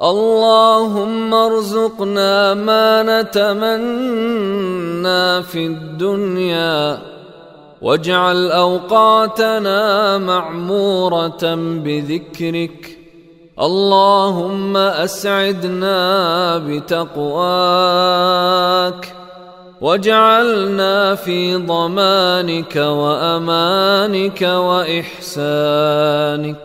اللهم ارزقنا ما نتمنى في الدنيا واجعل أوقاتنا معمورة بذكرك. اللهم أسعدنا بتقواك. واجعلنا في ضمانك وأمانك وإحسانك.